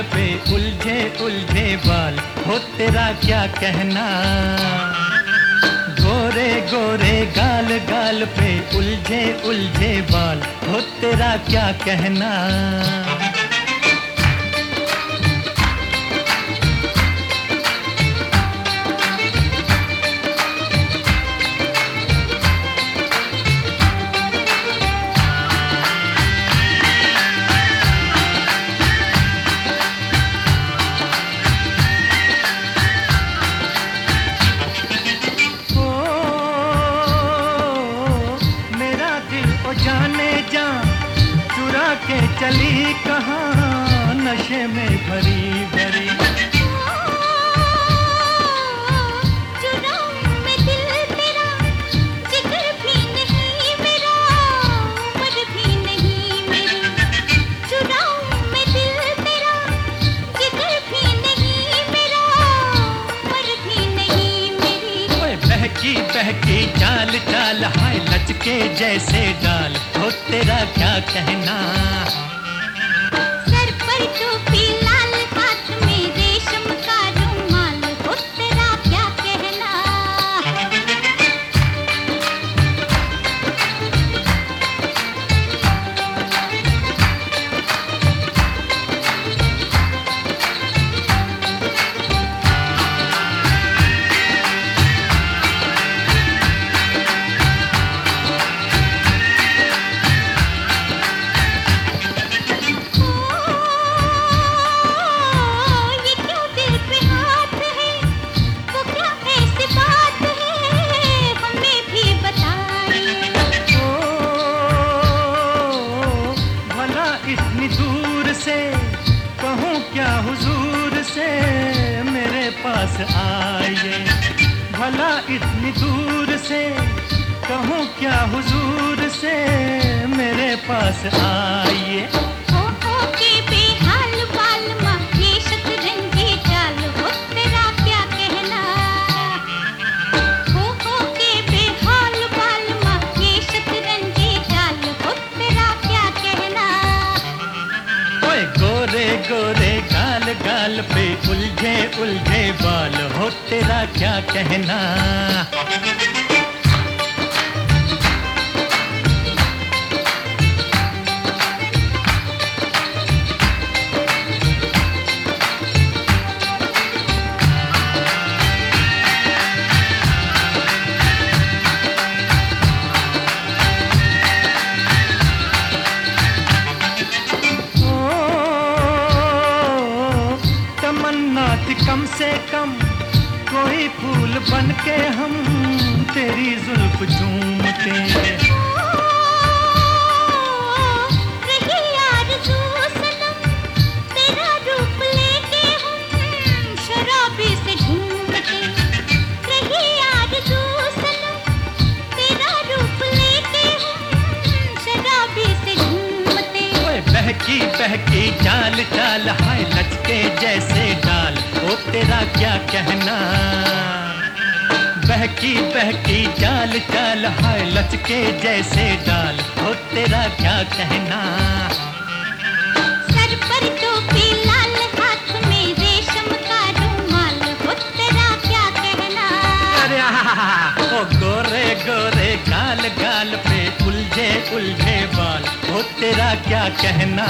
पे उलझे उलझे बाल, हो तेरा क्या कहना? गोरे गोरे गाल गाल पे उलझे उलझे बाल, हो तेरा क्या कहना? मेरा उम्र भी नहीं मेरी ओए बहकी बहकी चाल चाल हाय लचके जैसे डाल हो तेरा क्या कहना? से कहूँ क्या हुजूर से? मेरे पास आइए। भला इतनी दूर से कहूँ क्या हुजूर से? मेरे पास आइए। पे उलझे उलझे बाल हो तेरा क्या कहना? फूल बन के हम तेरी जुल्फ झूमते बहकी बहकी चाल चाल हाय लचके जैसे डाल। ओ तेरा क्या कहना? बहकी बहकी चाल चाल हाय लचके जैसे डाल। ओ तेरा क्या कहना? सर पर टोपी लाल हाथ में रेशम का रुमाल। हो तेरा क्या कहना? अरे ओ गोरे गोरे गाल गाल पे उलझे उलझे ओ तेरा क्या कहना?